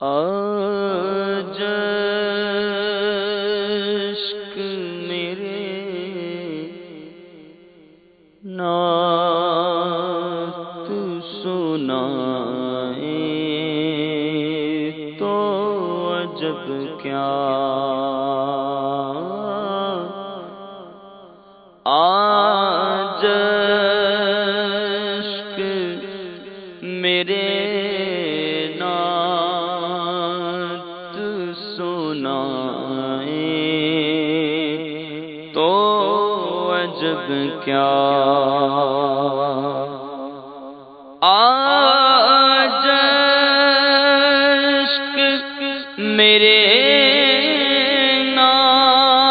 آجشک میرے نات سنائے تو عجب کیا؟ میرے تو عجب کیا؟ آجشک میرے نات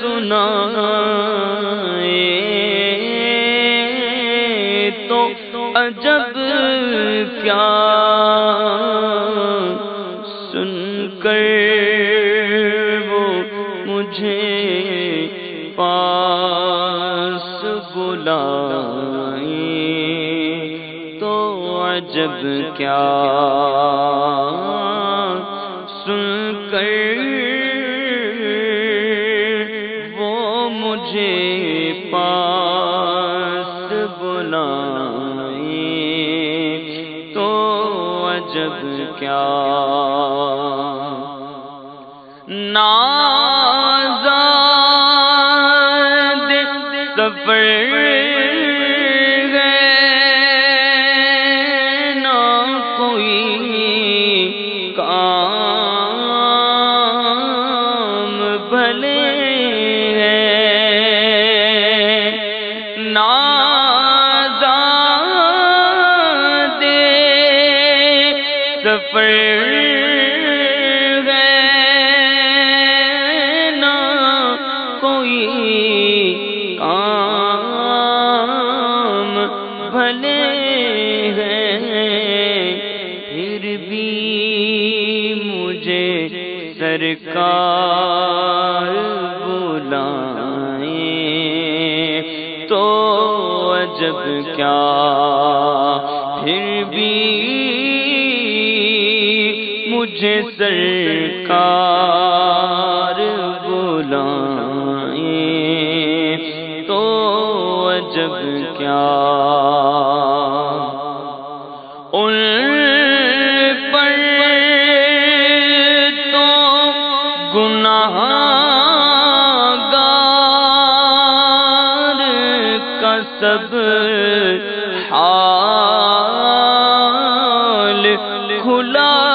سنائے تو عجب کیا؟ سن کر پاس بلائے تو عجب کیا سن کر وہ مجھے پاس بلائے تو عجب کیا نازاد سفر گئے نہ کوئی کام بھلے ہیں پھر بھی مجھے سرکار بلائیں تو عجب کیا؟ پھر بھی مجھے سرکار بلائیں تو عجب کیا؟ ان پر تو گناہ گار کا سب حال کھلا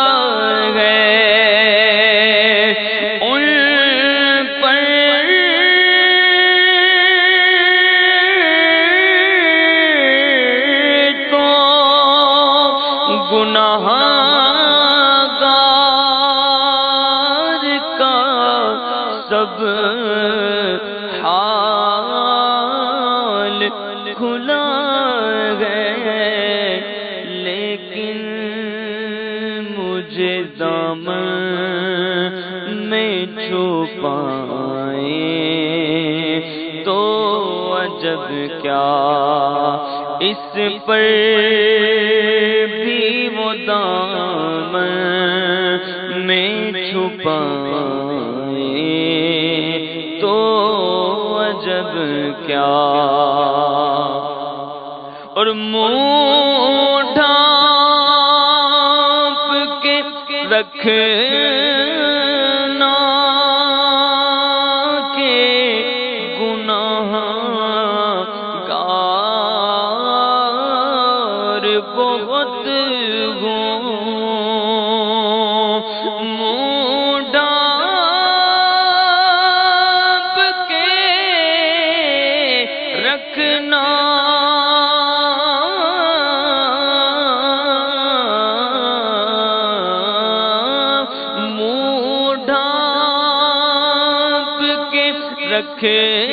سب حال کھلا گئے لیکن مجھے دامن میں چھپائے۔ تو عجب کیا؟ اس پر بھی وہ دامن میں چھپائے۔ کیا؟ اور منہ ڈھانپ کے رکھنا کے گناہ کے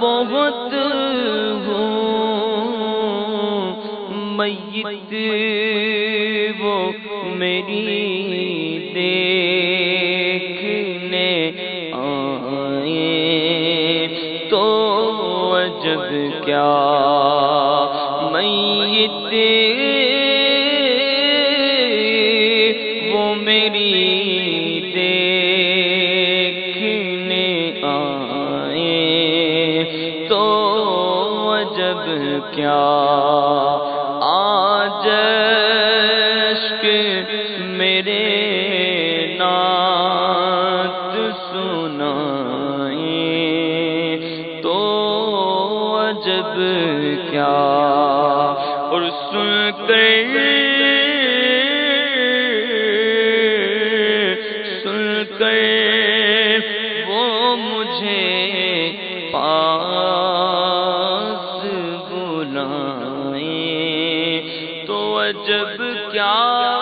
بہت ہوں۔ میت وہ میری دیکھ کیا میت وہ میری دیکھنے آئے تو عجب کیا اور سنتے سنتے وہ مجھے پاس بلائیں تو عجب کیا